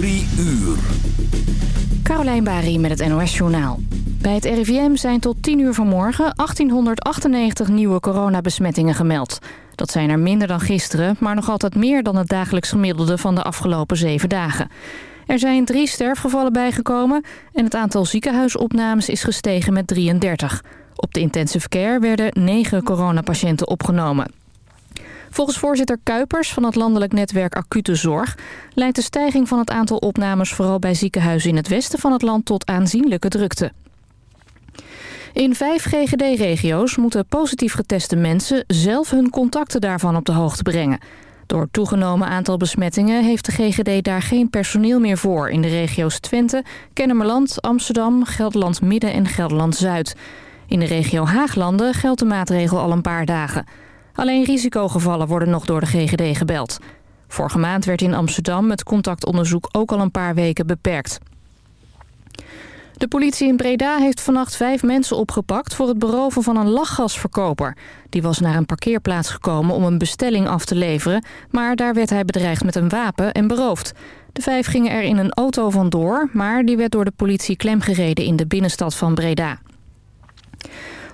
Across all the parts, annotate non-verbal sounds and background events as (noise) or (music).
Drie uur. Carolijn Bari met het NOS Journaal. Bij het RIVM zijn tot 10 uur vanmorgen 1898 nieuwe coronabesmettingen gemeld. Dat zijn er minder dan gisteren, maar nog altijd meer dan het dagelijks gemiddelde van de afgelopen zeven dagen. Er zijn drie sterfgevallen bijgekomen en het aantal ziekenhuisopnames is gestegen met 33. Op de intensive care werden negen coronapatiënten opgenomen. Volgens voorzitter Kuipers van het landelijk netwerk Acute Zorg... leidt de stijging van het aantal opnames vooral bij ziekenhuizen in het westen van het land tot aanzienlijke drukte. In vijf GGD-regio's moeten positief geteste mensen zelf hun contacten daarvan op de hoogte brengen. Door het toegenomen aantal besmettingen heeft de GGD daar geen personeel meer voor in de regio's Twente, Kennemerland, Amsterdam, Gelderland Midden en Gelderland Zuid. In de regio Haaglanden geldt de maatregel al een paar dagen. Alleen risicogevallen worden nog door de GGD gebeld. Vorige maand werd in Amsterdam het contactonderzoek ook al een paar weken beperkt. De politie in Breda heeft vannacht vijf mensen opgepakt... voor het beroven van een lachgasverkoper. Die was naar een parkeerplaats gekomen om een bestelling af te leveren... maar daar werd hij bedreigd met een wapen en beroofd. De vijf gingen er in een auto vandoor... maar die werd door de politie klemgereden in de binnenstad van Breda.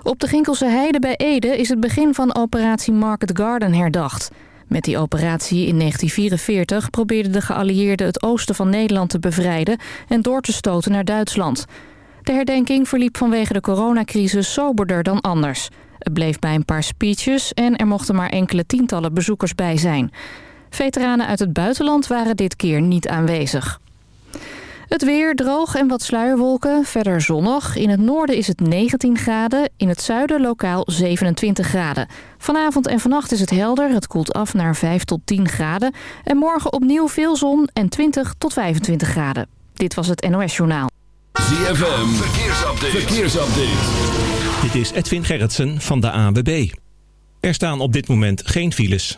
Op de Ginkelse Heide bij Ede is het begin van operatie Market Garden herdacht. Met die operatie in 1944 probeerden de geallieerden het oosten van Nederland te bevrijden en door te stoten naar Duitsland. De herdenking verliep vanwege de coronacrisis soberder dan anders. Het bleef bij een paar speeches en er mochten maar enkele tientallen bezoekers bij zijn. Veteranen uit het buitenland waren dit keer niet aanwezig. Het weer droog en wat sluierwolken, verder zonnig. In het noorden is het 19 graden, in het zuiden lokaal 27 graden. Vanavond en vannacht is het helder, het koelt af naar 5 tot 10 graden. En morgen opnieuw veel zon en 20 tot 25 graden. Dit was het NOS Journaal. ZFM, verkeersupdate. verkeersupdate. Dit is Edwin Gerritsen van de ANWB. Er staan op dit moment geen files.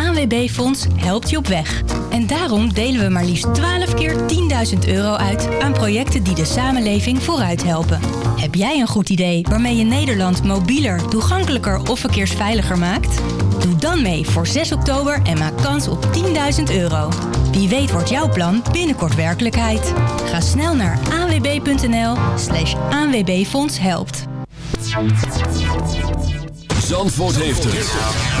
ANWB-fonds helpt je op weg. En daarom delen we maar liefst 12 keer 10.000 euro uit aan projecten die de samenleving vooruit helpen. Heb jij een goed idee waarmee je Nederland mobieler, toegankelijker of verkeersveiliger maakt? Doe dan mee voor 6 oktober en maak kans op 10.000 euro. Wie weet wordt jouw plan binnenkort werkelijkheid. Ga snel naar anwb.nl slash anwbfonds helpt. Zandvoort heeft het.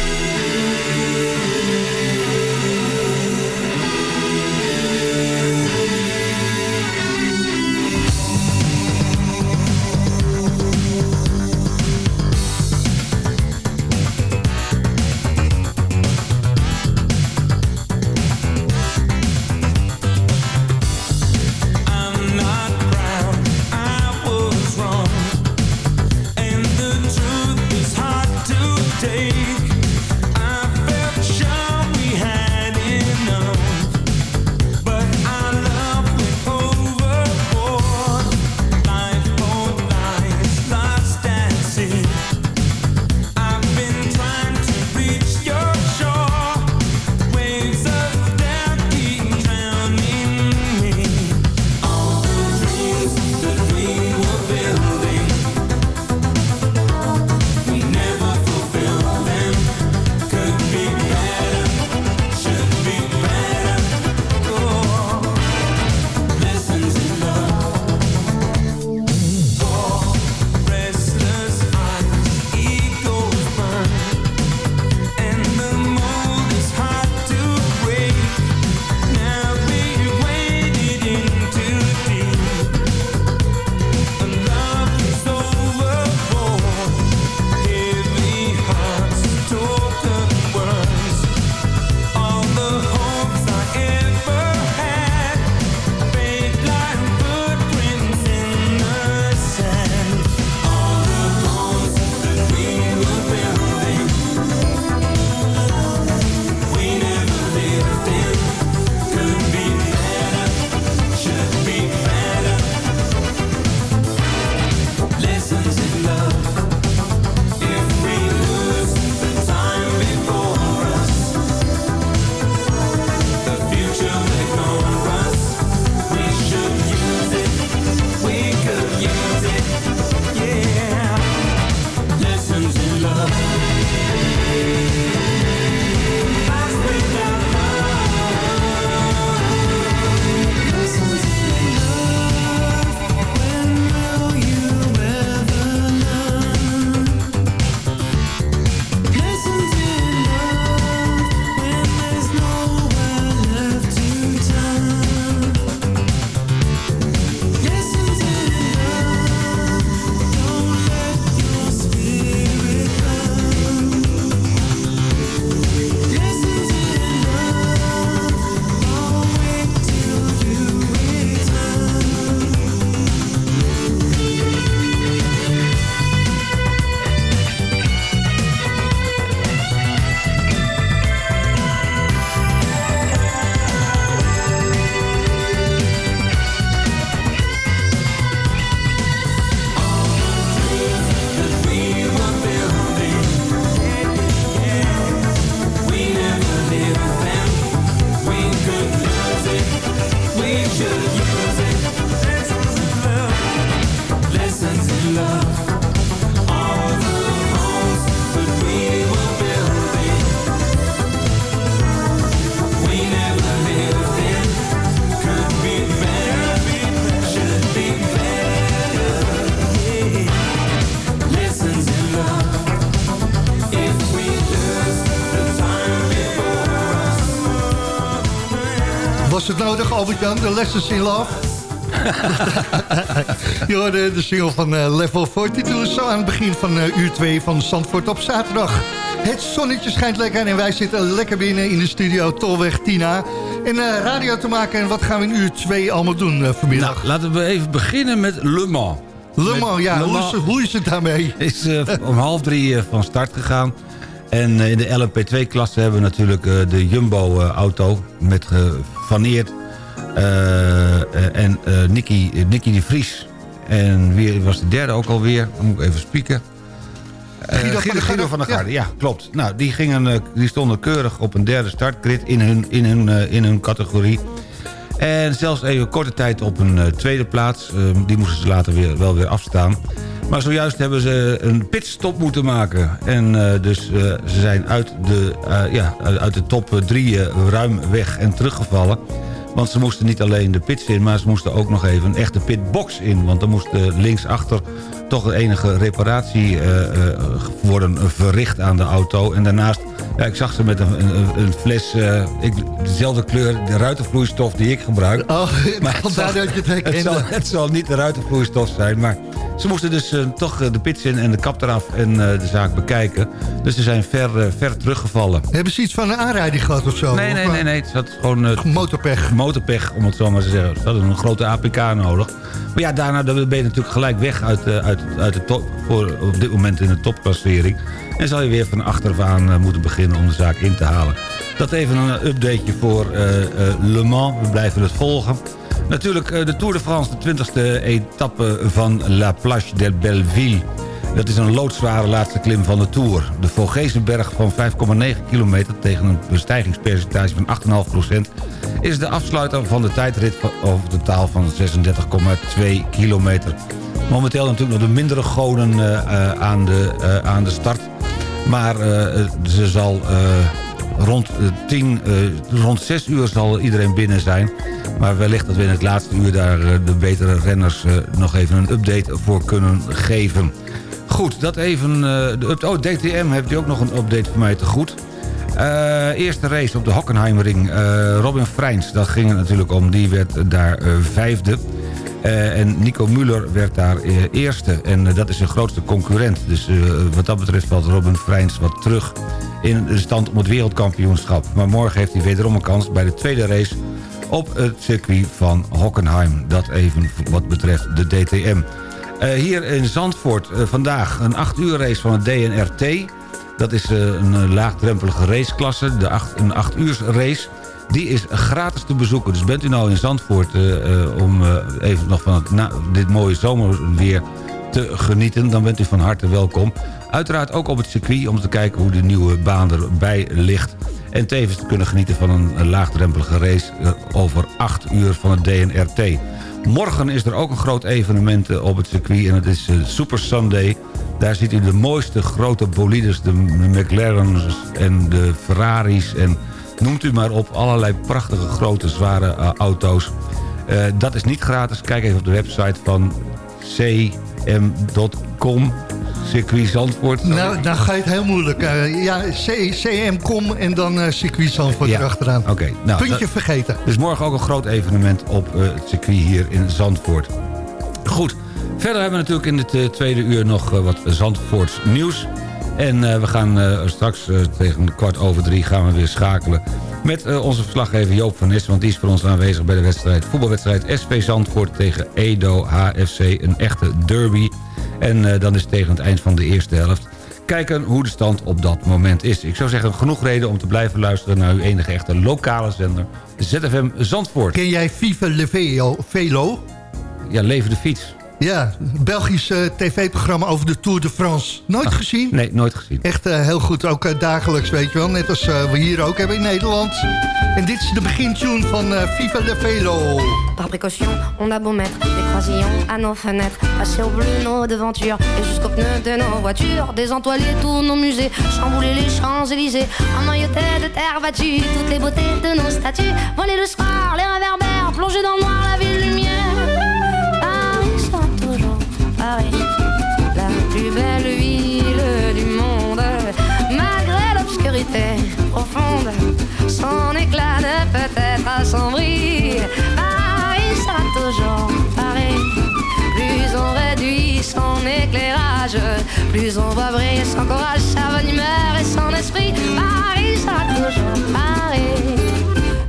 Albert-Jan, de Lessons in Love? (laughs) Je hoorde de single van eh, Level 42 zo aan het begin van eh, uur 2 van Zandvoort op zaterdag. Het zonnetje schijnt lekker en wij zitten lekker binnen in de studio Tolweg Tina. En eh, radio te maken en wat gaan we in uur 2 allemaal doen vanmiddag? Nou, laten we even beginnen met Le Mans. Le Mans, ja, Le hoe, is, hoe is het daarmee? (laughs) is om half drie van start gegaan. En in de LMP2-klasse hebben we natuurlijk de Jumbo-auto... met eh, Eh, eh, en eh, Nicky, Nicky de Vries. En wie was de derde ook alweer? Dan moet ik even spieken. Guido van der Guido Garde. van der Garde, ja. klopt. Nou, die, gingen, die stonden keurig op een derde startgrid in hun, in hun, in hun categorie. En zelfs even korte tijd op een tweede plaats. Eh, die moesten ze later weer, wel weer afstaan. Maar zojuist hebben ze een pitstop moeten maken. En dus ze zijn uit de, ja, uit de top 3 ruim weg en teruggevallen. Want ze moesten niet alleen de pits in, maar ze moesten ook nog even een echte pitbox in. Want er moest eh, linksachter toch enige reparatie eh, eh, worden verricht aan de auto. En daarnaast, ja, ik zag ze met een, een, een fles, eh, ik, dezelfde kleur, de ruitenvloeistof die ik gebruik. Oh, (laughs) Maar vandaar dat je het het, zal, het zal niet de ruitenvloeistof zijn, maar ze moesten dus toch de pits in en de kap eraf en de zaak bekijken. Dus ze zijn ver, ver teruggevallen. Hebben ze iets van een aanrijding gehad of zo? Nee, nee, nee, nee. Het zat gewoon Motorpech. motorpech, om het zo maar te zeggen. Ze hadden een grote APK nodig. Maar ja, daarna ben je natuurlijk gelijk weg uit, uit, uit de top, voor op dit moment in de topklassering. En zal je weer van achteraf aan eh, moeten beginnen om de zaak in te halen. Dat even een updateje voor eh, eh, Le Mans. We blijven het volgen. Natuurlijk de Tour de France, de 20e etappe van La Plage de Belleville. Dat is een loodzware laatste klim van de Tour. De Vogezenberg van 5,9 kilometer tegen een bestijgingspercentage van 8,5% is de afsluiter van de tijdrit over totaal van 36,2 kilometer. Momenteel natuurlijk nog de mindere goden eh, eh, aan, de, eh, aan de start. Maar ze zal rond, eh, 10, eh, rond 6 uur zal iedereen binnen zijn. Maar wellicht dat we in het laatste uur daar de betere renners nog even een update voor kunnen geven. Goed, dat even... de oh, DTM heeft u ook nog een update voor mij te goed. Eerste race op de Hockenheimring. Robin Freins, dat ging het natuurlijk om. Die werd daar vijfde. Eh, en Nico Muller werd daar eh, eerste. En eh, dat is zijn grootste concurrent. Dus wat dat betreft valt Robin Freins wat terug in de stand om het wereldkampioenschap. Maar morgen heeft hij wederom een kans bij de tweede race op het circuit van Hockenheim. Dat even wat betreft de DTM. Hier in Zandvoort vandaag een 8 uur race van het DNRT. Dat is een laagdrempelige raceklasse, de acht, een 8 uur race. Die is gratis te bezoeken. Dus bent u nou in Zandvoort eh, eh, om eh, even nog van het, dit mooie zomerweer te genieten... dan bent u van harte welkom. Uiteraard ook op het circuit om te kijken hoe de nieuwe baan erbij ligt. En tevens te kunnen genieten van een, laagdrempelige race over 8 uur van het DNRT. Morgen is er ook een groot evenement op het circuit en het is Super Sunday. Daar ziet u de mooiste grote bolides, de McLaren's en de Ferraris en noemt u maar op. Allerlei prachtige grote zware eh, auto's. Eh, dat is niet gratis. Kijk even op de website van cm.com. Circuit Zandvoort. Nou, dan ga je het heel moeilijk. Eh, ja, CM.com en dan circuit Zandvoort Ja, erachteraan. Oké, nou, Puntje dat- vergeten. Dus morgen ook een groot evenement op het circuit hier in Zandvoort. Goed, verder hebben we natuurlijk in het tweede uur nog wat Zandvoorts nieuws. En eh, we gaan eh, straks eh, tegen kwart over drie gaan we weer schakelen... met onze verslaggever Joop van Nes... want die is voor ons aanwezig bij de wedstrijd, voetbalwedstrijd SV Zandvoort tegen Edo HFC. Een echte derby. En dan is het tegen het eind van de eerste helft kijken hoe de stand op dat moment is. Ik zou zeggen, genoeg reden om te blijven luisteren... naar uw enige echte lokale zender, ZFM Zandvoort. Ken jij Vive? Velo? Ja, leven de fiets. Ja, Belgisch eh, tv-programma over de Tour de France. Nooit gezien? Nee, nooit gezien. Echt eh, heel goed, ook eh, dagelijks, weet je wel. Net als we hier ook hebben in Nederland. En dit is de begintune van Viva le Velo. Par précaution, on a beau mettre des croisillons à nos fenêtres, passer au bleu nos devantures et jusqu'aux pneus de nos voitures, désentoiler tous nos musées, chambouler les Champs-Élysées, emmailloter de terre battue toutes les beautés de nos statues, voler le soir, les réverbères, plonger dans le noir la ville lumière. La plus belle ville du monde, malgré l'obscurité profonde, son éclat ne peut être assombri. Paris sera toujours Paris. Plus on réduit son éclairage, plus on voit briller son courage, sa bonne humeur et son esprit. Paris sera toujours Paris.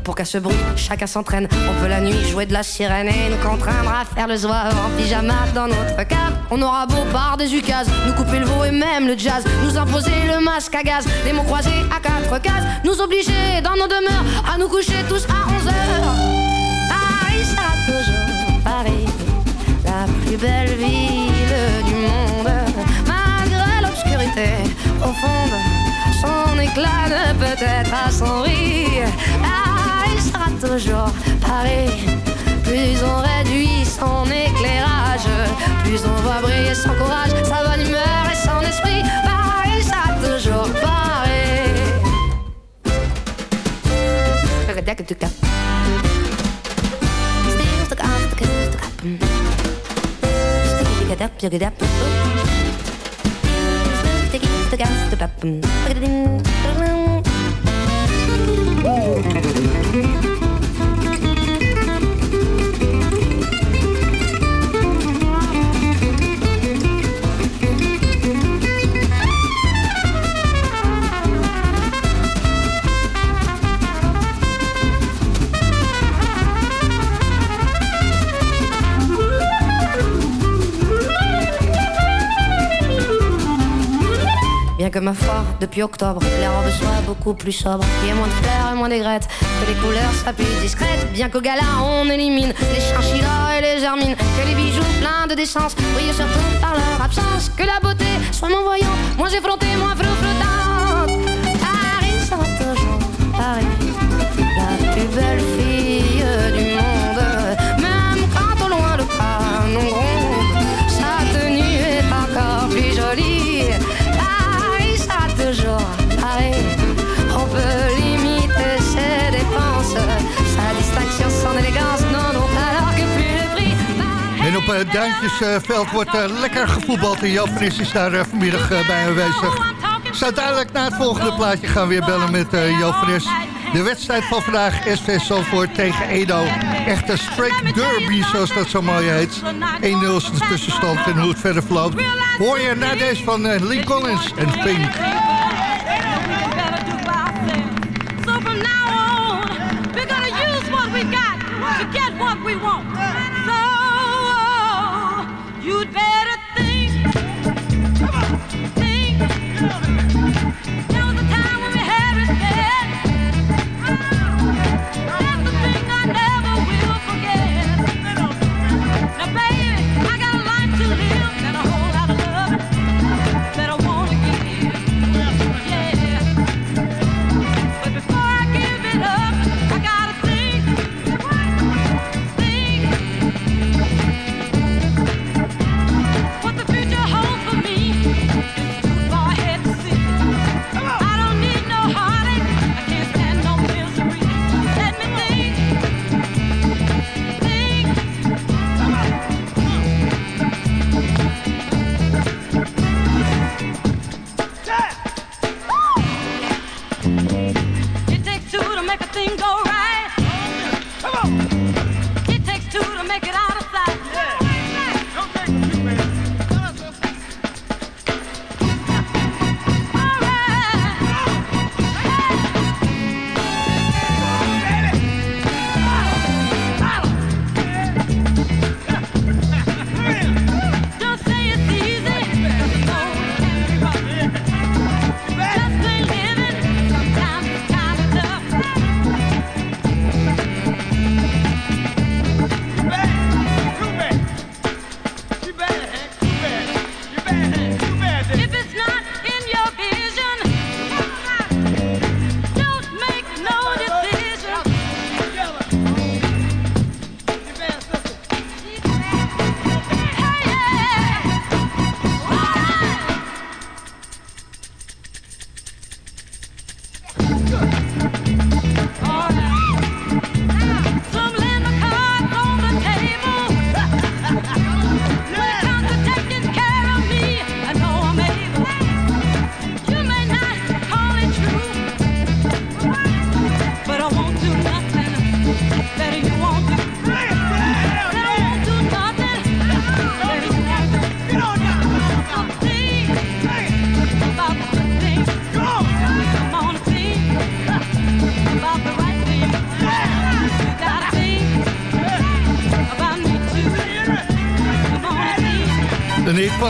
Pour qu'à ce bruit, chacun s'entraîne. On peut la nuit jouer de la sirène et nous contraindre à faire le zouave en pyjama dans notre cave. On aura beau par des ukases, nous couper le veau et même le jazz, nous imposer le masque à gaz, des mots croisés à quatre cases, nous obliger dans nos demeures à nous coucher tous à 11 heures. Paris sera toujours Paris, la plus belle ville du monde, malgré l'obscurité profonde. Son éclat ne peut être assombri. Paris sera toujours Paris. Plus on réduit son éclairage, plus on voit briller son courage, sa bonne humeur et son esprit. Paris sera toujours Paris. Que ma foi, depuis octobre, les robes soient beaucoup plus sobres. Qu'il y ait moins de fleurs et moins d'aigrettes, que les couleurs soient plus discrètes. Bien qu'au gala, on élimine les chinchillas et les hermines. Que les bijoux pleins de décence brillent surtout par leur absence. Que la beauté soit moins voyante, moins effrontée, moins flottante. Paris sera Paris, la plus belle op het Duintjesveld wordt eh, lekker gevoetbald. En Jan is daar eh, vanmiddag eh, bij aanwezig. Dus uiteindelijk na het volgende plaatje gaan we weer bellen met uh, Jan Fris. De wedstrijd van vandaag, SV Zalvoort tegen Edo. Echte straight derby, zoals dat zo mooi heet. 1-0 is de tussenstand en hoe het verder verloopt. Hoor je na deze van Lee Collins en Pink. So from now you'd better think, think.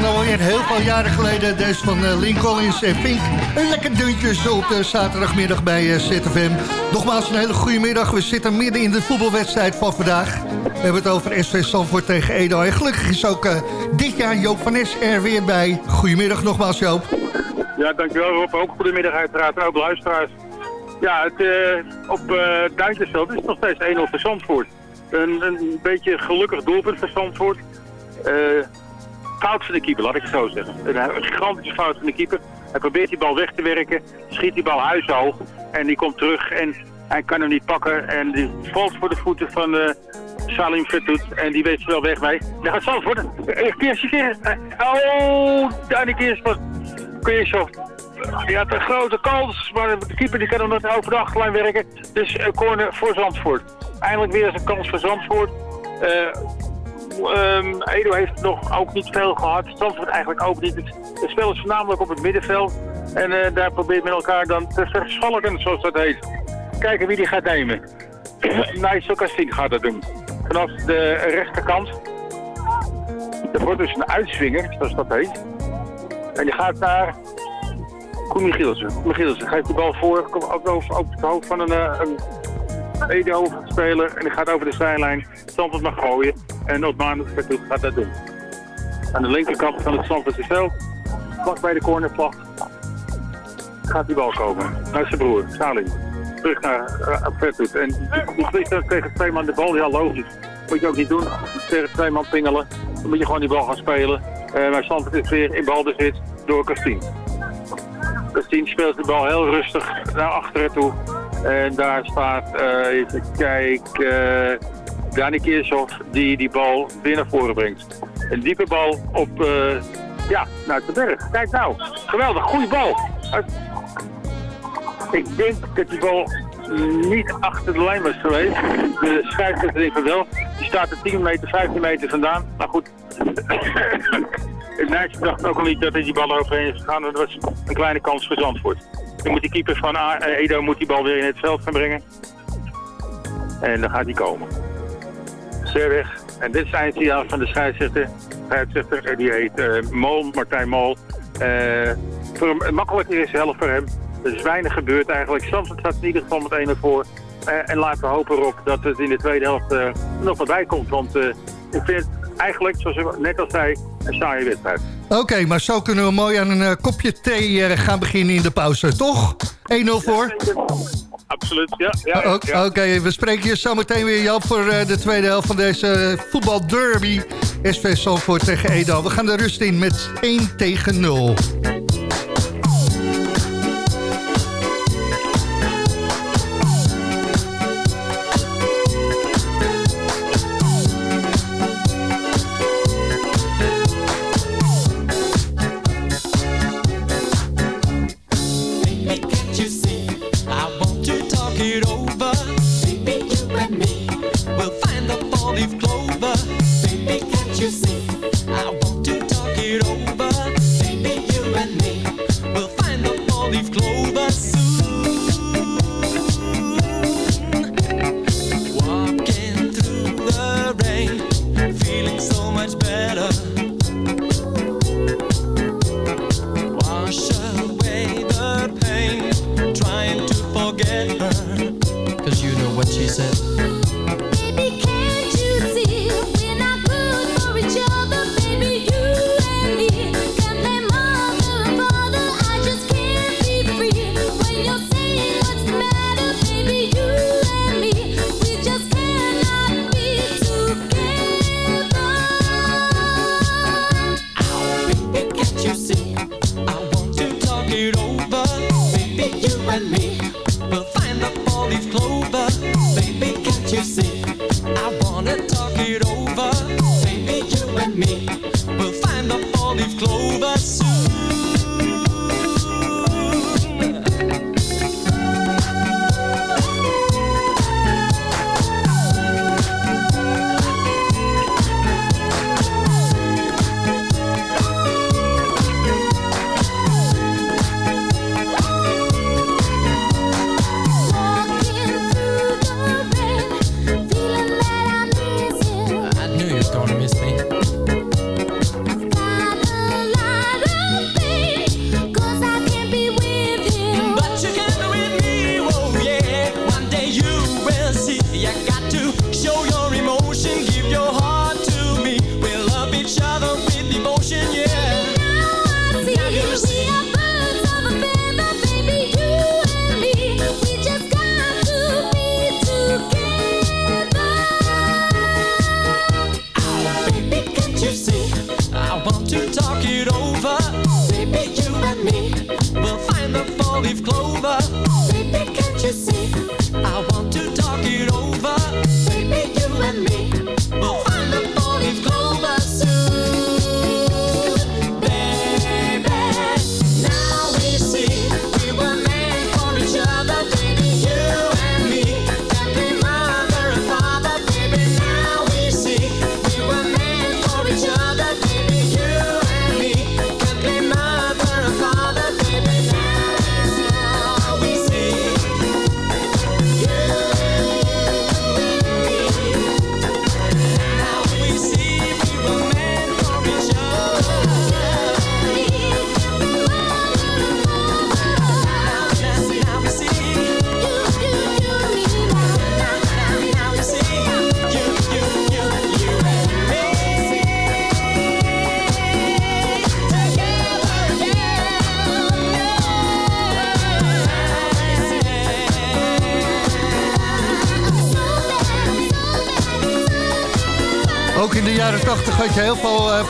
Van alweer heel veel jaren geleden. Deze van eh, Link Collins en Pink. Een lekker deuntje op de zaterdagmiddag bij eh, ZFM. Nogmaals een hele goede middag. We zitten midden in de voetbalwedstrijd van vandaag. We hebben het over SV Zandvoort tegen Edo. En gelukkig is ook eh, dit jaar Joop van Nes er weer bij. Goedemiddag nogmaals Joop. Ja, dankjewel Rob. Ook goedemiddag uiteraard ook luisteraars. Ja, het, op uh, is het nog steeds 1-0 voor Zandvoort. Een, een beetje gelukkig doelpunt voor Zandvoort. Eh, fout van de keeper, laat ik het zo zeggen. Een gigantische fout van de keeper. Hij probeert die bal weg te werken, schiet die bal huishoog en die komt terug en hij kan hem niet pakken. En die valt voor de voeten van eh, Salim Vertoet en die weet ze wel weg mee. Dan gaat Zandvoort, een keer, keer. Oh, daar een keer van Keershoff. Die had een grote kans, maar de keeper die kan hem nog over de achterlijn werken. Dus een corner voor Zandvoort. Eindelijk weer eens een kans voor Zandvoort. Eh, ehm, Edo heeft nog ook niet veel gehad. Zandvoort eigenlijk ook niet. Het, spel is voornamelijk op het middenveld. En eh, daar probeert men elkaar dan te verschalken, zoals dat heet. Kijken wie die gaat nemen. (clears throat) Nijssel Kastien gaat dat doen. Vanaf de rechterkant. Er wordt dus een uitswinger, zoals dat heet. En die gaat naar Koen Michielsen. Michielsen geeft de bal voor, komt ook over, het hoofd van een, eh, een EDO-speler. En die gaat over de zijlijn. Zandvoort mag gooien. En Otman gaat dat doen. Aan de linkerkant van het Zandvoortse veld, vlak bij de cornervlag, gaat die bal komen. Naar zijn broer, Salim. Terug naar uh. En die- vliegt tegen twee man de bal, ja logisch. Moet je ook niet doen. Tegen twee man pingelen. Dan moet je gewoon die bal gaan spelen. Eh maar Zandvoort is weer in balbezit door Kastien. Kastien speelt de bal heel rustig naar achteren toe. En daar staat, eh, even kijken, uh, Dani Keershoff die die bal weer naar voren brengt. Een diepe bal op, eh, ja, naar de berg. Kijk nou, geweldig, goede bal. Ik denk dat die bal niet achter de lijn was geweest. De scheidsrechter van wel. Die staat er 10 meter, 15 meter vandaan. Maar goed, (coughs) het meisje dacht ook al niet dat hij die bal overheen is gegaan. Dat was een kleine kans voor Zandvoort. Dan moet die keeper van eh, Edo moet die bal weer in het veld gaan brengen. En dan gaat hij komen. En dit is het eindsignaal van de scheidsrechter. Scheidsrechter, eh, die heet eh, Mol, Martijn Mol. Eh, voor hem, het makkelijker is helft voor hem. Er is weinig gebeurd eigenlijk. Zandvoort staat in ieder geval met 1 voor. En laten we hopen erop dat het in de tweede helft nog wat bij komt. Want ik vind het eigenlijk, zoals ik net al zei, een saaie wedstrijd. Oké, maar zo kunnen we mooi aan een kopje thee gaan beginnen in de pauze, toch? 1-0 voor? Absoluut, ja. ja. Oké, we spreken je zo meteen weer, Jan, voor eh, de tweede helft van deze eh, voetbalderby. SV Zandvoort tegen Edo. We gaan de rust in met 1 tegen 0.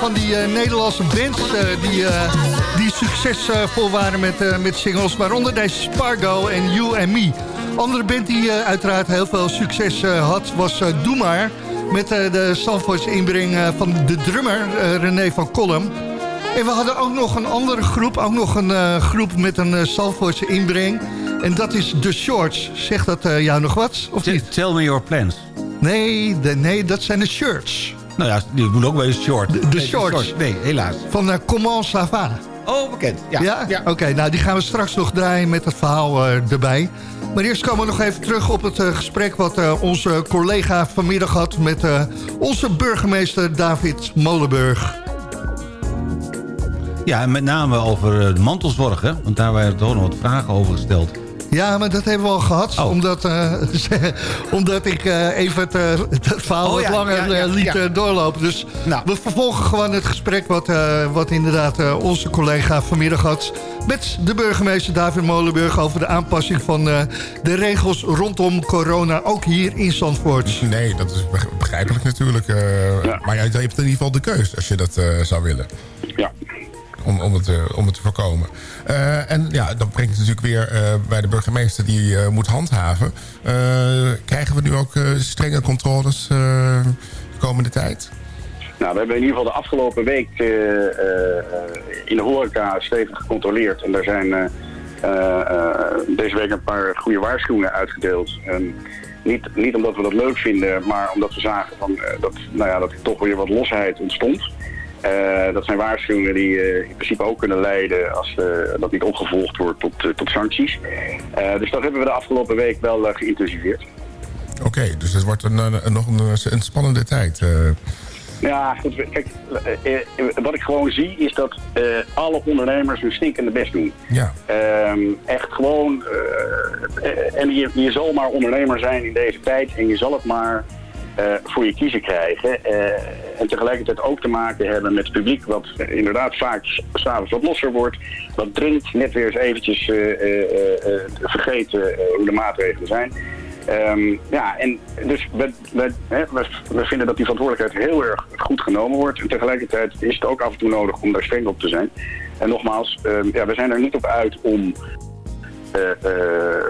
Van die eh, Nederlandse bands eh, die, eh, die succesvol waren met, met singles. Waaronder deze Spargo en You and Me. Andere band die uiteraard heel veel succes had was Doe Maar. Met de Zandvoortse inbreng van de drummer René van Kolm. En we hadden ook nog een andere groep. Ook nog een groep met een Zandvoortse inbreng. En dat is The Shorts. Zegt dat jou nog wat? Of niet? Tell me your plans. Nee, de, nee, dat zijn de shirts. Nou ja, die moet ook wel eens short. De, de Nee, shorts. Nee, helaas. Van uh, Comment. Oh, bekend. Ja. Ja? Oké, nou die gaan we straks nog draaien met het verhaal eh, erbij. Maar eerst komen we nog even terug op het eh, gesprek... wat onze collega vanmiddag had met eh, onze burgemeester David Molenburg. Ja, en met name over de mantelzorg, hè? Want daar waren toch nog wat vragen over gesteld. Ja, maar dat hebben we al gehad. Oh. Omdat, eh, (laughs) omdat ik eh, even het, eh, het verhaal Oh, wat ja, langer ja, ja, liet ja. doorlopen. Dus Nou. we vervolgen gewoon het gesprek wat, eh, wat inderdaad eh, onze collega vanmiddag had... met de burgemeester David Molenburg over de aanpassing van eh, de regels rondom corona... ook hier in Zandvoort. Nee, dat is beg- begrijpelijk natuurlijk. eh, Maar ja, je hebt in ieder geval de keus als je dat eh, zou willen. Ja. Om, om, het, eh, om het te voorkomen. Eh, en ja, dan brengt het natuurlijk weer eh, bij de burgemeester die moet handhaven. Krijgen we nu ook strenge controles de komende tijd? Nou, we hebben in ieder geval de afgelopen week in de horeca stevig gecontroleerd. En daar zijn deze week een paar goede waarschuwingen uitgedeeld. En niet, niet omdat we dat leuk vinden, maar omdat we zagen van, dat, nou ja, dat er toch weer wat losheid ontstond. Eh, dat zijn waarschuwingen die eh, in principe ook kunnen leiden als eh, dat niet opgevolgd wordt tot, tot sancties. Dus dat hebben we de afgelopen week wel geïntensiveerd. Oké, dus het wordt een, een- nog een, een spannende tijd. Ja, goed, kijk, wat ik gewoon zie is dat alle ondernemers hun stinkende best doen. ja. Ehm, echt gewoon, en je, je zal maar ondernemer zijn in deze tijd en je zal het maar eh, voor je kiezen krijgen. Eh, en tegelijkertijd ook te maken hebben met het publiek wat inderdaad vaak s'avonds wat losser wordt. Wat drinkt, net weer eens eventjes eh, vergeten hoe de maatregelen zijn. Ehm, ja, en dus we, we, hè, we, vinden dat die verantwoordelijkheid heel erg goed genomen wordt. En tegelijkertijd is het ook af en toe nodig om daar streng op te zijn. En nogmaals, ehm, ja, we zijn er niet op uit om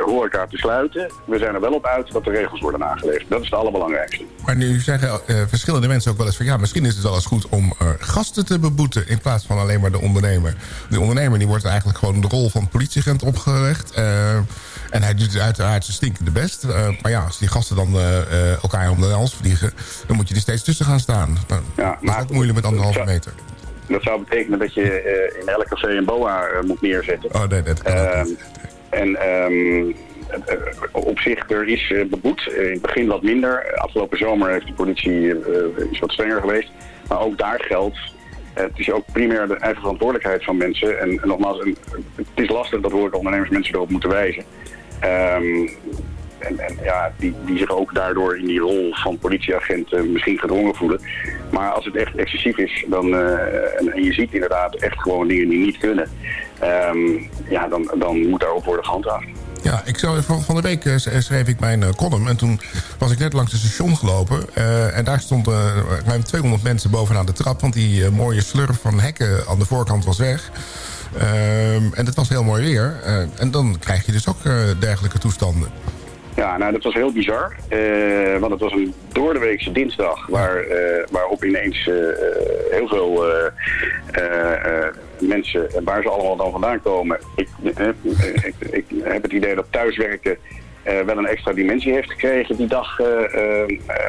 horeca te sluiten. We zijn er wel op uit dat de regels worden nageleefd. Dat is het allerbelangrijkste. Maar nu zeggen eh, verschillende mensen ook wel eens van... ja, misschien is het wel eens goed om eh, gasten te beboeten... in plaats van alleen maar de ondernemer. De ondernemer die wordt eigenlijk gewoon de rol van politieagent opgelegd. eh, en hij doet uiteraard zijn stinkende best. Eh, maar ja, als die gasten dan eh, eh, elkaar om de hals vliegen... dan moet je er steeds tussen gaan staan. Nou, dat is ook moeilijk met anderhalve meter. Dat zou betekenen dat je eh, in elk café een boa eh, moet neerzetten. Oh nee, dat kan En ehm, eh, op zich, er is eh, beboet. Eh, in het begin wat minder. Afgelopen zomer heeft de politie wat strenger geweest. Maar ook daar geldt... het is ook primair de eigen verantwoordelijkheid van mensen. En, nogmaals, het is lastig dat ondernemers mensen erop moeten wijzen. Ehm, en, en ja, die, die zich ook daardoor in die rol van politieagent eh, misschien gedwongen voelen. Maar als het echt excessief is, dan, eh, en, je ziet inderdaad echt gewoon dingen die niet kunnen, ehm, ja, dan, dan moet daarop worden gehandhaafd. Ja, ik zou, van, de week eh, schreef ik mijn column. En toen was ik net langs het station gelopen. en daar stonden ruim 200 mensen bovenaan de trap. Want die mooie slurf van hekken aan de voorkant was weg. Ehm, en het was heel mooi weer. En dan krijg je dus ook dergelijke toestanden. Ja, nou dat was heel bizar. eh, want het was een doordeweekse dinsdag waar, eh, waarop ineens eh, heel veel mensen, en waar ze allemaal dan vandaan komen. Ik, ik, ik heb het idee dat thuiswerken wel een extra dimensie heeft gekregen die dag,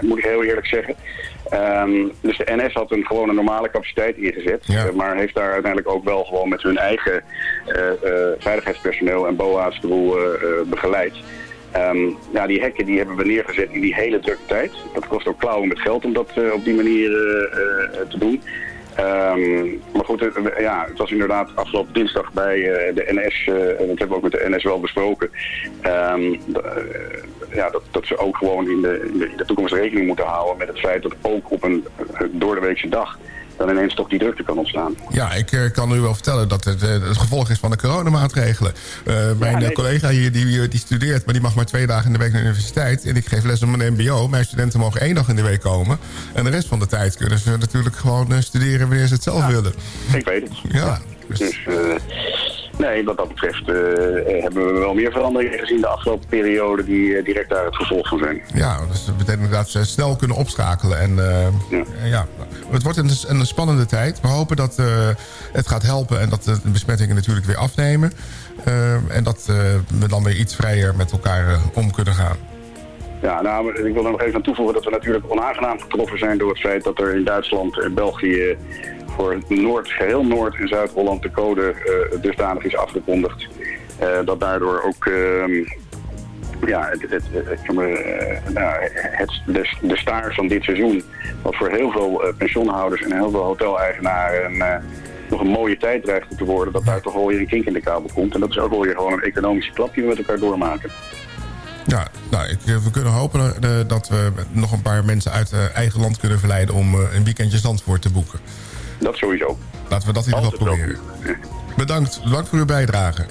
moet ik heel eerlijk zeggen. Ehm, dus de NS had een gewone normale capaciteit ingezet, maar heeft daar uiteindelijk ook wel gewoon met hun eigen veiligheidspersoneel en BOA's de boel begeleid. Ehm, ja, die hekken die hebben we neergezet in die hele drukke tijd. Dat kost ook klauwen met geld om dat eh, op die manier eh, eh, te doen. Ehm, maar goed, ja, het was inderdaad afgelopen dinsdag bij de NS, en dat hebben we ook met de NS wel besproken, ehm, eh, ja, dat, dat ze ook gewoon in de, in, de, toekomst rekening moeten houden met het feit dat ook op een doordeweekse dag dan ineens toch die drukte kan ontstaan. Ja, ik eh, kan u wel vertellen dat het eh, het gevolg is van de coronamaatregelen. Eh, mijn nee. collega hier die, die studeert, maar die mag maar twee dagen in de week naar de universiteit. En ik geef les op een mbo. Mijn studenten mogen één dag in de week komen. En de rest van de tijd kunnen ze natuurlijk gewoon studeren wanneer ze het zelf willen. Ik weet het. Ja. Dus eh, nee, wat dat betreft eh, hebben we wel meer veranderingen gezien de afgelopen periode die eh, direct daar het gevolg van zijn. Ja, dus dat betekent inderdaad dat ze snel kunnen opschakelen. En eh, ja. het wordt een, een spannende tijd. We hopen dat eh, het gaat helpen en dat de besmettingen natuurlijk weer afnemen. Eh, en dat eh, we dan weer iets vrijer met elkaar eh, om kunnen gaan. Ja, nou, ik wil er nog even aan toevoegen dat we natuurlijk onaangenaam getroffen zijn door het feit dat er in Duitsland en België voor Noord, geheel Noord- en Zuid-Holland de code eh, dusdanig is afgekondigd. eh, dat daardoor ook ehm, ja, het, het, het, eh, nou, de, de staart van dit seizoen, wat voor heel veel pensioenhouders en heel veel hoteleigenaren nog een mooie tijd dreigt te worden, dat daar toch wel weer een kink in de kabel komt. En dat is ook wel weer gewoon een economische klap die we met elkaar doormaken. Ja, nou, ik, eh, we kunnen hopen eh, dat we nog een paar mensen uit eh, eigen land kunnen verleiden... om eh, een weekendje Zandvoort te boeken. Dat sowieso. Laten we dat in ieder geval proberen. Bedankt, bedankt voor uw bijdrage.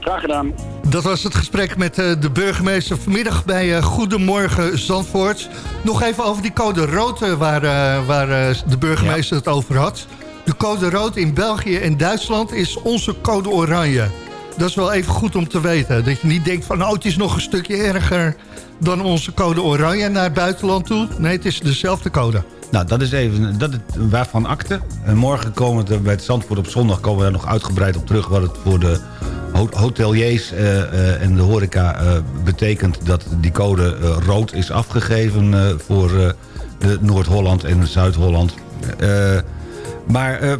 Graag gedaan. Dat was het gesprek met eh, de burgemeester vanmiddag bij eh, Goedemorgen Zandvoort. Nog even over die code rood waar, eh, waar eh, de burgemeester het over had. De code rood in België en Duitsland is onze code oranje. Dat is wel even goed om te weten. Dat je niet denkt van nou het is nog een stukje erger dan onze code oranje naar het buitenland toe. Nee, het is dezelfde code. Nou, dat is even dat waarvan akte. En morgen komen we bij het Zandvoort op zondag... komen we daar nog uitgebreid op terug... wat het voor de ho- hoteliers eh, eh, en de horeca eh, betekent... dat die code rood is afgegeven voor de Noord-Holland en Zuid-Holland. Eh, maar, eh,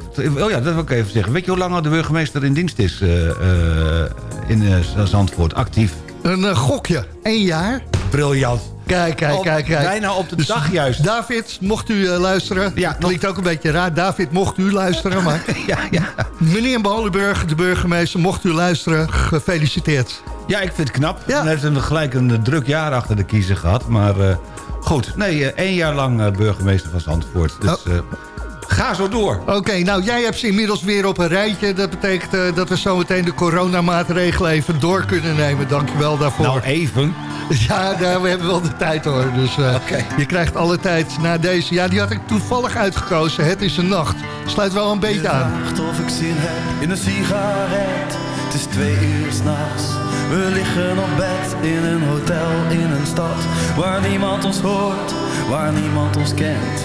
oh ja, dat wil ik even zeggen. Weet je hoe lang al de burgemeester in dienst is eh, eh, in Zandvoort? Actief? Een gokje. Eén jaar. Briljant. Kijk, kijk, kijk, kijk. bijna op de Dus dag juist. David, mocht u luisteren. Ja, klinkt ook een beetje raar. David, mocht u luisteren. Maar... (laughs) ja, ja. Meneer Molenburg, de burgemeester, mocht u luisteren. Gefeliciteerd. Ja, ik vind het knap. Hij heeft een, gelijk een druk jaar achter de kiezer gehad. Maar goed, nee, één jaar lang burgemeester van Zandvoort. Dus Oh. Ga zo door. Oké, nou jij hebt ze inmiddels weer op een rijtje. Dat betekent eh, dat we zometeen de coronamaatregelen even door kunnen nemen. Dankjewel daarvoor. Nou, even. (laughs) Ja, daar, we hebben wel de tijd hoor. Dus eh, je krijgt alle tijd na deze. Ja, die had ik toevallig uitgekozen. Het is een nacht. Sluit wel een beetje aan. of ik zin heb in een sigaret. Het is twee uur s'nachts. We liggen op bed in een hotel in een stad waar niemand ons hoort, waar niemand ons kent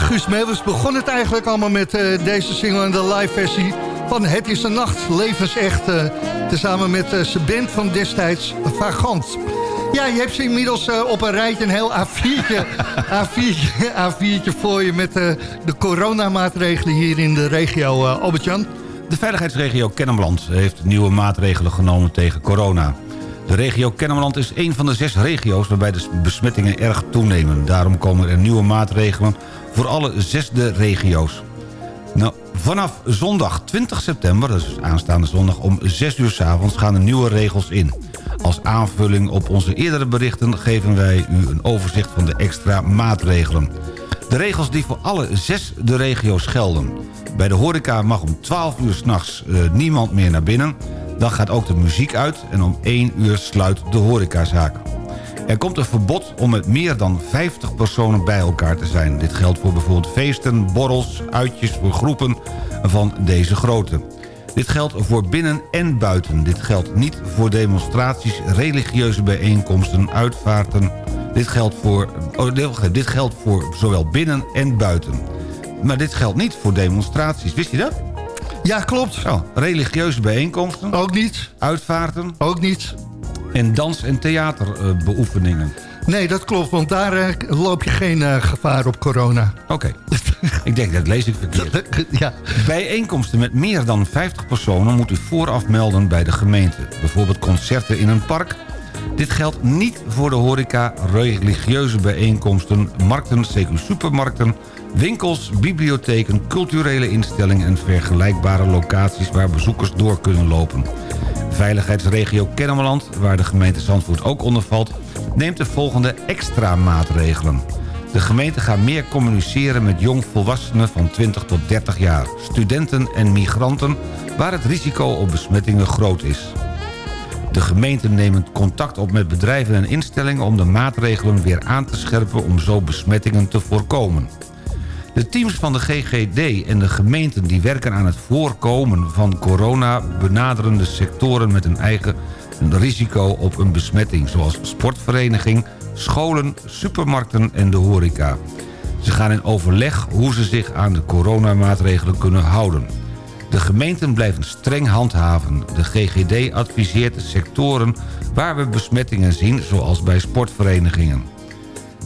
Guus Meeuwis begon het eigenlijk allemaal met eh, deze single en de live versie van Het is een Nacht, levensecht. eh tezamen met eh, zijn band van destijds, Vagant. Ja, je hebt ze inmiddels eh, op een rijtje een heel A4'tje, A4'tje, A4'tje voor je... met de coronamaatregelen hier in de regio, Albert-Jan. De veiligheidsregio Kennemerland heeft nieuwe maatregelen genomen tegen corona. De regio Kennemerland is een van de zes regio's waarbij de besmettingen erg toenemen. Daarom komen er nieuwe maatregelen voor alle zesde regio's. Nou, vanaf zondag 20 september, dus aanstaande zondag om 6 uur s avonds gaan de nieuwe regels in. Als aanvulling op onze eerdere berichten geven wij u een overzicht van de extra maatregelen. De regels die voor alle zes de regio's gelden. Bij de horeca mag om 12 uur s'nachts uh, niemand meer naar binnen. Dan gaat ook de muziek uit en om 1 uur sluit de horecazaak. Er komt een verbod om met meer dan 50 personen bij elkaar te zijn. Dit geldt voor bijvoorbeeld feesten, borrels, uitjes voor groepen van deze grootte. Dit geldt voor binnen en buiten. Dit geldt niet voor demonstraties, religieuze bijeenkomsten, uitvaarten. Dit geldt voor, oh, dit geldt voor zowel binnen en buiten. Maar dit geldt niet voor demonstraties. Wist je dat? Ja, klopt. Religieuze bijeenkomsten. Ook niet. Uitvaarten. Ook niet. En dans- en theaterbeoefeningen. Nee, dat klopt, want daar eh, loop je geen eh, gevaar op corona. Oké. ik denk, dat lees ik verkeerd. ja. Bijeenkomsten met meer dan 50 personen moet u vooraf melden bij de gemeente. Bijvoorbeeld concerten in een park. Dit geldt niet voor de horeca, religieuze bijeenkomsten, markten, CQ supermarkten, winkels, bibliotheken, culturele instellingen en vergelijkbare locaties waar bezoekers door kunnen lopen. Veiligheidsregio Kennemerland, waar de gemeente Zandvoort ook onder valt, neemt de volgende extra maatregelen. De gemeente gaat meer communiceren met jongvolwassenen van 20 tot 30 jaar, studenten en migranten waar het risico op besmettingen groot is. De gemeenten nemen contact op met bedrijven en instellingen om de maatregelen weer aan te scherpen om zo besmettingen te voorkomen. De teams van de GGD en de gemeenten die werken aan het voorkomen van corona... benaderen de sectoren met een eigen risico op een besmetting... zoals sportvereniging, scholen, supermarkten en de horeca. Ze gaan in overleg hoe ze zich aan de coronamaatregelen kunnen houden. De gemeenten blijven streng handhaven. De GGD adviseert sectoren waar we besmettingen zien... zoals bij sportverenigingen.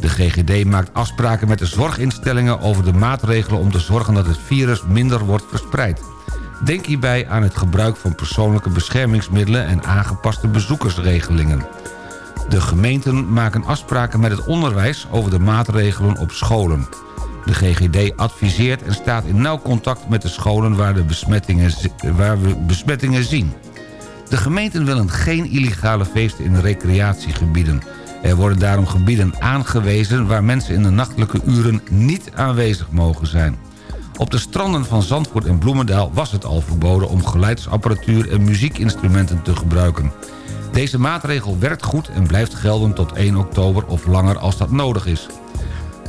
De GGD maakt afspraken met de zorginstellingen over de maatregelen om te zorgen dat het virus minder wordt verspreid. Denk hierbij aan het gebruik van persoonlijke beschermingsmiddelen en aangepaste bezoekersregelingen. De gemeenten maken afspraken met het onderwijs over de maatregelen op scholen. De GGD adviseert en staat in nauw contact met de scholen waar, de besmettingen, waar we besmettingen zien. De gemeenten willen geen illegale feesten in recreatiegebieden. Er worden daarom gebieden aangewezen waar mensen in de nachtelijke uren niet aanwezig mogen zijn. Op de stranden van Zandvoort en Bloemendaal was het al verboden om geluidsapparatuur en muziekinstrumenten te gebruiken. Deze maatregel werkt goed en blijft gelden tot 1 oktober of langer als dat nodig is.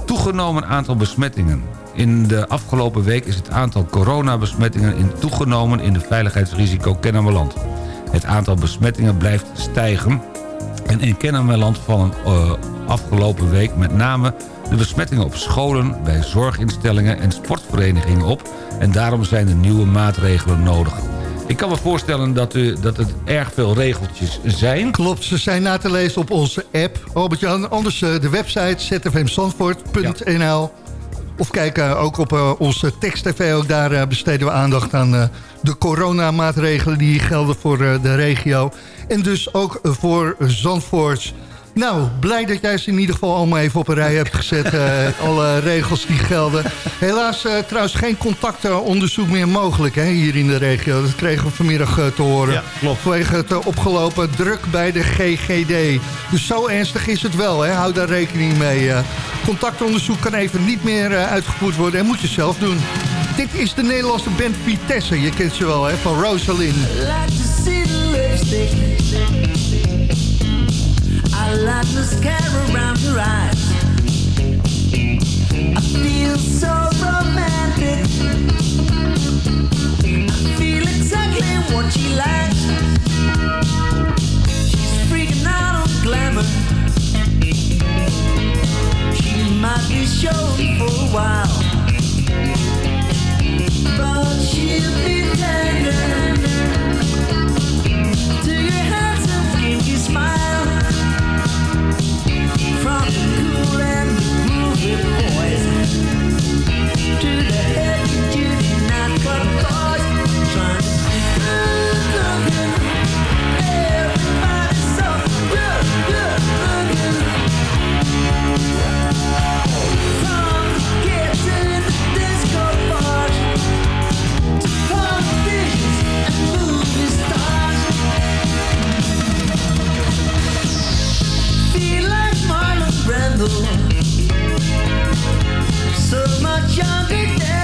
Toegenomen aantal besmettingen. In de afgelopen week is het aantal coronabesmettingen in toegenomen in de veiligheidsrisico Kennemerland. Het aantal besmettingen blijft stijgen en in Kennemerland vallen uh, afgelopen week met name de besmettingen op scholen, bij zorginstellingen en sportverenigingen op. En daarom zijn er nieuwe maatregelen nodig. Ik kan me voorstellen dat, u, dat het erg veel regeltjes zijn. Klopt, ze zijn na te lezen op onze app. Anders uh, de website zfmzandvoort.nl. Of kijk eh, ook op eh, onze tekst-tv. Ook daar eh, besteden we aandacht aan eh, de coronamaatregelen die gelden voor eh, de regio. En dus ook eh, voor Zandvoort. Nou, blij dat jij ze in ieder geval allemaal even op een rij hebt gezet. eh, (laughs) alle regels die gelden. Helaas eh, trouwens geen contactonderzoek meer mogelijk hè, hier in de regio. Dat kregen we vanmiddag eh, te horen. Ja, klopt. Vanwege het opgelopen druk bij de GGD. Dus zo ernstig is het wel. Hè? Hou daar rekening mee. eh. contactonderzoek kan even niet meer eh, uitgevoerd worden. En moet je zelf doen. Dit is de Nederlandse band Vitesse. Je kent ze wel, hè? Van Rosalind. But she'll be tender From younger than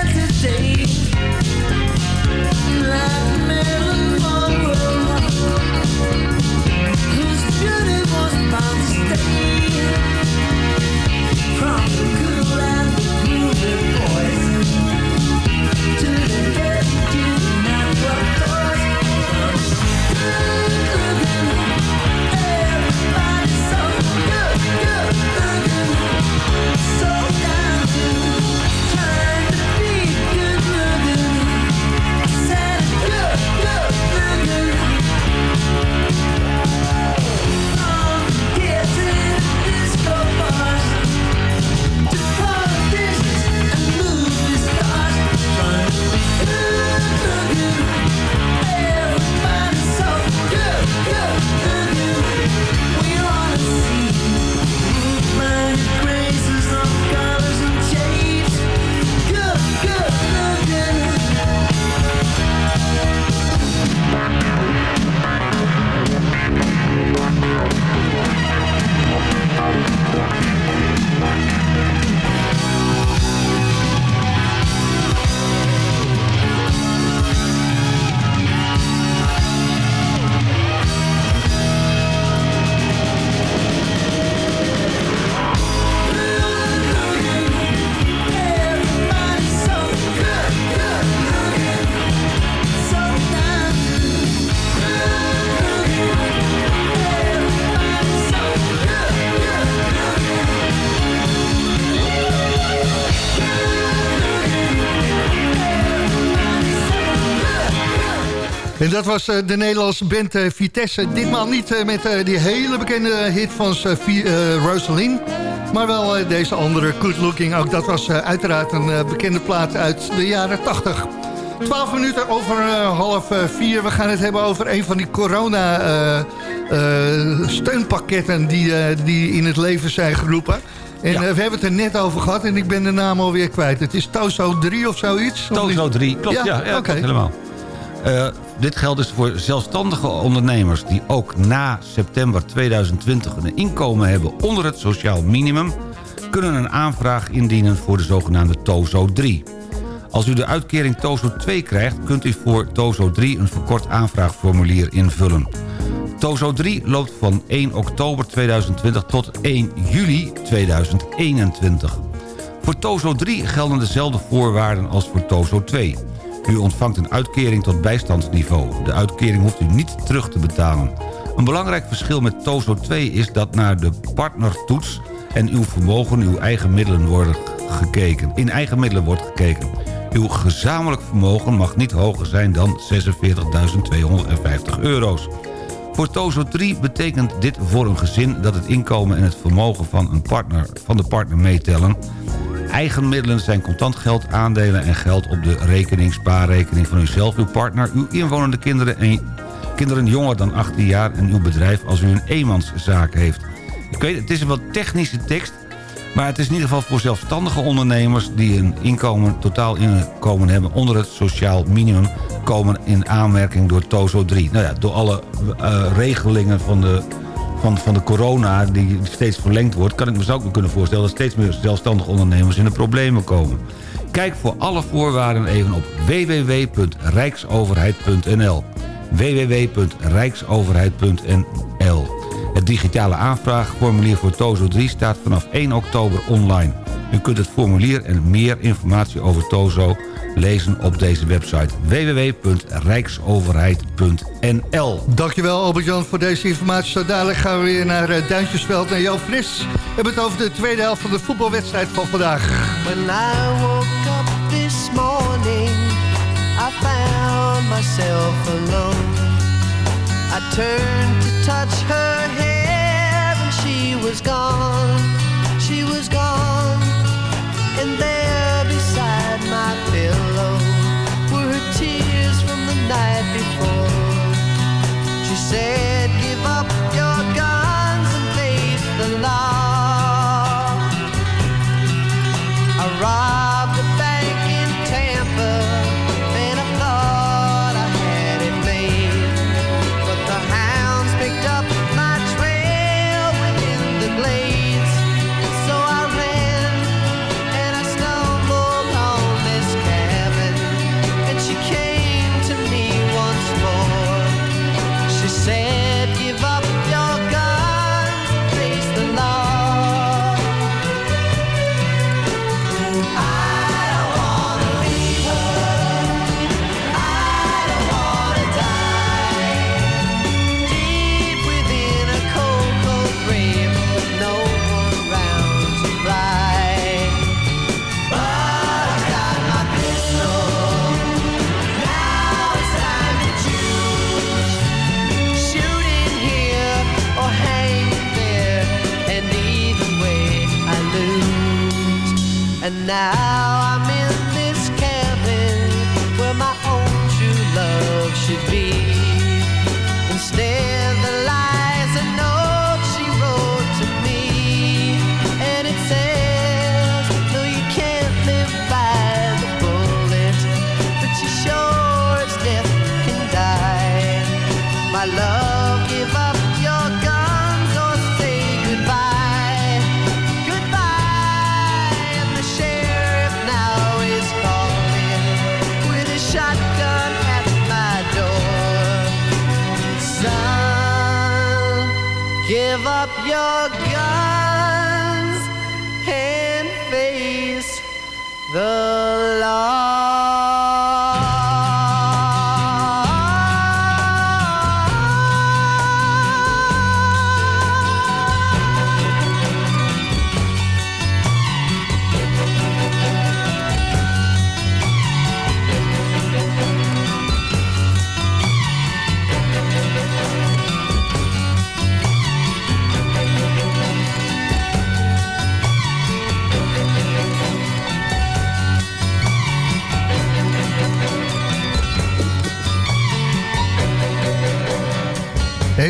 En dat was eh, de Nederlandse band eh, Vitesse. Ditmaal niet eh, met die hele bekende hit van Rosalind. Maar wel deze andere, Good Looking. Ook dat was uiteraard een bekende plaat uit de jaren 80. 12 minuten over half vier. We gaan het hebben over een van die corona-steunpakketten... die, die in het leven zijn geroepen. En we hebben het er net over gehad en ik ben de naam alweer kwijt. Het is Tozo 3 of zoiets? Tozo niet? 3, klopt. Ja, ja, oké. klopt helemaal. Eh, dit geldt dus voor zelfstandige ondernemers... die ook na september 2020 een inkomen hebben onder het sociaal minimum... kunnen een aanvraag indienen voor de zogenaamde TOZO 3. Als u de uitkering TOZO 2 krijgt... kunt u voor TOZO 3 een verkort aanvraagformulier invullen. TOZO 3 loopt van 1 oktober 2020 tot 1 juli 2021. Voor TOZO 3 gelden dezelfde voorwaarden als voor TOZO 2. U ontvangt een uitkering tot bijstandsniveau. De uitkering hoeft u niet terug te betalen. Een belangrijk verschil met TOZO 2 is dat naar de partnertoets... en uw vermogen, uw eigen middelen worden gekeken. In eigen middelen wordt gekeken. Uw gezamenlijk vermogen mag niet hoger zijn dan 46.250 euro's. Voor TOZO 3 betekent dit voor een gezin dat het inkomen en het vermogen van, een partner, van de partner meetellen... eigen middelen zijn contant geld, aandelen en geld op de rekening, spaarrekening van uzelf, uw partner, uw inwonende kinderen en kinderen jonger dan 18 jaar en uw bedrijf als u een eenmanszaak heeft. Ik weet, het is een wat technische tekst, maar het is in ieder geval voor zelfstandige ondernemers... die een inkomen, totaal inkomen hebben onder het sociaal minimum... komen in aanmerking door TOZO 3. Nou ja, door alle eh, regelingen van de, van, van de corona die steeds verlengd wordt... kan ik me ook kunnen voorstellen dat steeds meer zelfstandige ondernemers in de problemen komen. Kijk voor alle voorwaarden even op www.rijksoverheid.nl www.rijksoverheid.nl Het digitale aanvraagformulier voor TOZO 3 staat vanaf 1 oktober online. U kunt het formulier en meer informatie over TOZO lezen op deze website www.rijksoverheid.nl Dankjewel Albert-Jan voor deze informatie. Zo dadelijk gaan we weer naar uh, Duintjesveld en Jan Fris. We hebben het over de tweede helft van de voetbalwedstrijd van vandaag. When I woke up this morning, I found myself alone. I turned to touch her hair and she was gone, give up your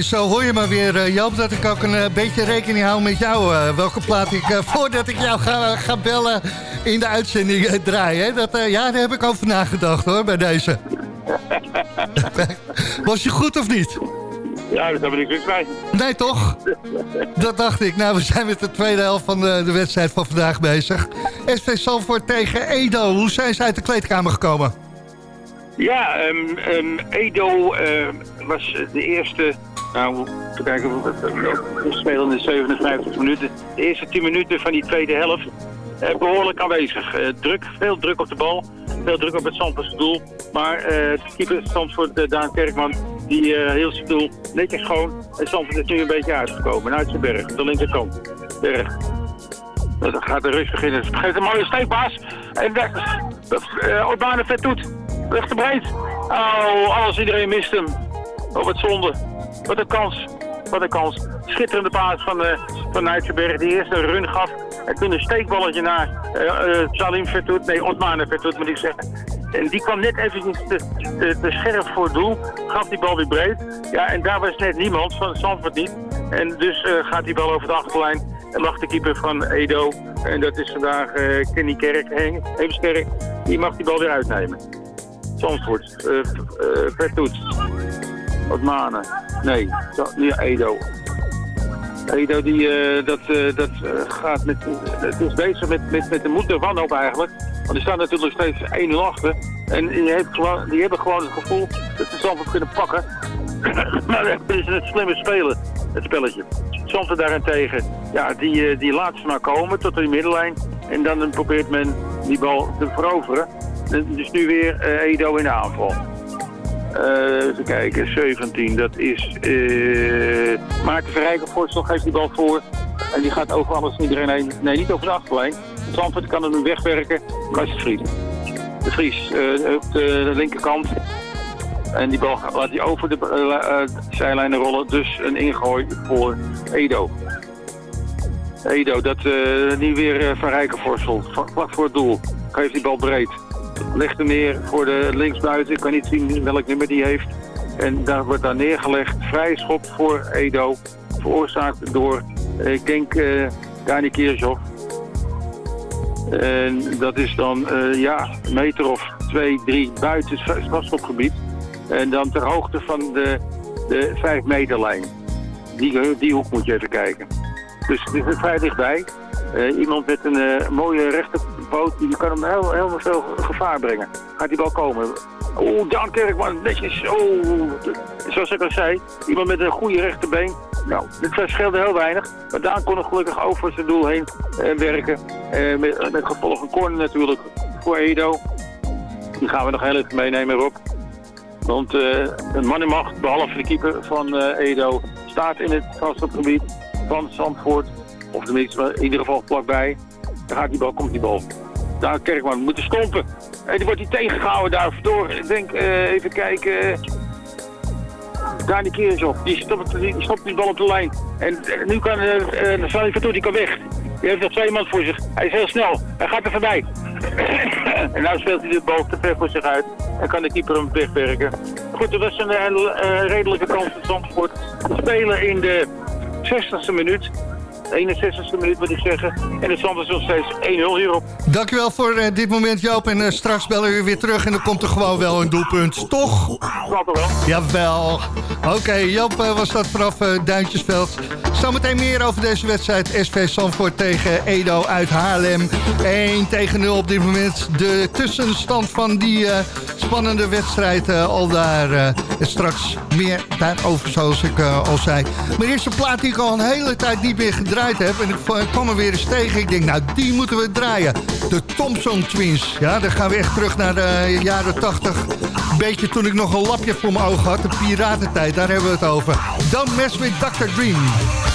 Zo hoor je maar weer, eh, Joop, dat ik ook een eh, beetje rekening hou met jou. eh, welke plaat ik, (laughs) voordat ik jou ga, ga bellen, in de uitzending draai. Hè? Dat, ja, daar heb ik over nagedacht hoor, bij deze. (laughs) Was je goed of niet? Ja, dat hebben we niks mee. Nee, toch? Dat dacht ik. Nou, we zijn met de tweede helft van de, de wedstrijd van vandaag bezig. SV Salvoort tegen Edo. Hoe zijn ze uit de kleedkamer gekomen? Ja, ehm, ehm, Edo ehm, was de eerste... Nou, te kijken, we spelen in de 57 minuten. De eerste 10 minuten van die tweede helft eh, behoorlijk aanwezig. Eh, druk, veel druk op de bal, veel druk op het Zandvoortse doel. Maar eh de keeper Zandvoort, uh, Daan Kerkman, die eh hield zijn doel netjes schoon. En Zandvoort is nu een beetje uitgekomen. Uit zijn berg, de linkerkant. Berg. Nou, Dan gaat de rust beginnen. Geeft een mooie steekbaas. En dat, dat uh, Urbane vet doet. Weg te breed. Oh, alles, iedereen mist hem. Oh, wat zonde. Wat een kans. Wat een kans. Schitterende paas van, uh, van Nijtsenberg. Die eerste run gaf En toen een steekballetje naar eh, eh, Salim Vertoet, nee, Otmane Vertoet moet ik zeggen. En die kwam net even te, te, te scherp voor het doel, gaf die bal weer breed. Ja, en daar was net niemand, van Zandvoort niet. En dus gaat die bal over de achterlijn en mag de keeper van Edo, en dat is vandaag Kenny Kerk, Heemskerk, die mag die bal weer uitnemen. Zandvoort, uh, Vertoet, Otmane, nee, Zo- niet Edo. Edo die, eh, dat, eh, dat eh, gaat met, is bezig met, met, met de moed der wanhoop eigenlijk. Want die staan natuurlijk steeds 1-0 achter. En die, heeft gewoon, die hebben gewoon het gevoel dat ze Zandvoort kunnen pakken. (coughs) maar dat is het slimme spelen, het spelletje. Zandvoort daarentegen, ja, die, die laat ze maar komen tot die middenlijn. En dan probeert men die bal te veroveren. En Dus nu weer Edo in de aanval. Eh, even kijken, 17, dat is eh Maarten Verrijkenvoorstel geeft die bal voor. En die gaat over alles en iedereen heen. Nee, niet over de achterlijn. Zandvoort kan er nu wegwerken. Kastje Vries. De Vries eh, op de linkerkant. En die bal laat hij over de zijlijnen rollen. Dus een ingooi voor Edo. Edo, dat eh nu weer uh, Van Rijkenvoorstel. Vlak vlak voor het doel. Geeft die bal breed. Legt hem neer voor de linksbuiten. Ik kan niet zien welk nummer die heeft. En daar wordt daar neergelegd. Vrije schop voor Edo. Veroorzaakt door, eh, ik denk, eh Dani Kirchhoff. En dat is dan, eh, ja, een meter of twee, drie buiten het strafschopgebied. En dan ter hoogte van de, de vijf meterlijn. Die, die hoek moet je even kijken. Dus het is vrij dichtbij. Iemand met een mooie rechterpoot, die kan hem heel, heel veel gevaar brengen. Gaat die bal komen? Oeh, Daan Kerkman, netjes. Oh, zoals ik al zei, iemand met een goede rechterbeen. Nou, dit verschilde heel weinig. Maar Daan kon er gelukkig over zijn doel heen eh, werken. Eh, met, met gevolg een corner natuurlijk voor Edo. Die gaan we nog heel even meenemen, Rob. Want eh, een man in macht, behalve de keeper van eh, Edo, staat in het vastgebied van Zandvoort. Of tenminste, in ieder geval vlakbij. Daar gaat die bal, komt die bal. Daar Kerkman moet stompen. En die wordt hij tegengehouden daar door. Ik denk, eh, even kijken. Daar die die stopt, die stopt die bal op de lijn. En eh, nu kan uh, uh, Sally Vertoet, die kan weg. Die heeft nog twee man voor zich. Hij is heel snel. Hij gaat er voorbij. (coughs) en nu speelt hij de bal te ver voor zich uit. En kan de keeper hem wegwerken. Goed, dat was een, redelijke kans van Zandvoort. Spelen in de 60ste minuut. 61ste minuut moet ik zeggen. En het stand is nog steeds 1-0 hierop. Dankjewel voor uh, dit moment Joop. En uh, straks bellen we weer terug en dan komt er gewoon wel een doelpunt. Toch? Dat wel. Jawel. Oké, okay, Joop uh, was dat vanaf Duintjesveld. Zometeen meer over deze wedstrijd. SV Zandvoort tegen Edo uit Haarlem. 1 tegen 0 op dit moment. De tussenstand van die spannende wedstrijd al daar. straks meer daarover zoals ik al zei. Maar eerst een plaat die ik al een hele tijd niet meer gedraaid heb. En ik kwam er weer eens tegen. Ik denk, nou, die moeten we draaien. De Thompson Twins. Ja, dan gaan we echt terug naar de jaren 80. Een beetje toen ik nog een lapje voor mijn ogen had. De piratentijd, daar hebben we het over. Don't mess with Dr. Dream.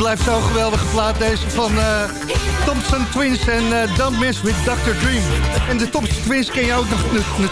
Blijft zo'n geweldige plaat deze van eh, Thompson Twins en eh, Don't with Dr. Dream. En de Thompson Twins ken je ook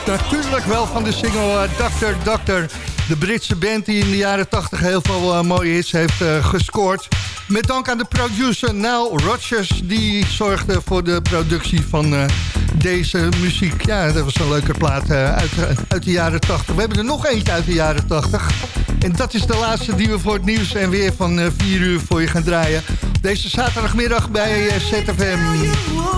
natuurlijk wel van de single eh, Dr. Dr. De Britse band die in de jaren 80 heel veel mooie hits heeft gescoord. Met dank aan de producer Nile Rodgers. Die zorgde voor de productie van deze muziek. Ja, dat was een leuke plaat uit, uit de jaren 80. We hebben er nog eentje uit de jaren 80. En dat is de laatste die we voor het nieuws en weer van eh, 4 uur voor je gaan draaien. Deze zaterdagmiddag bij eh, ZFM.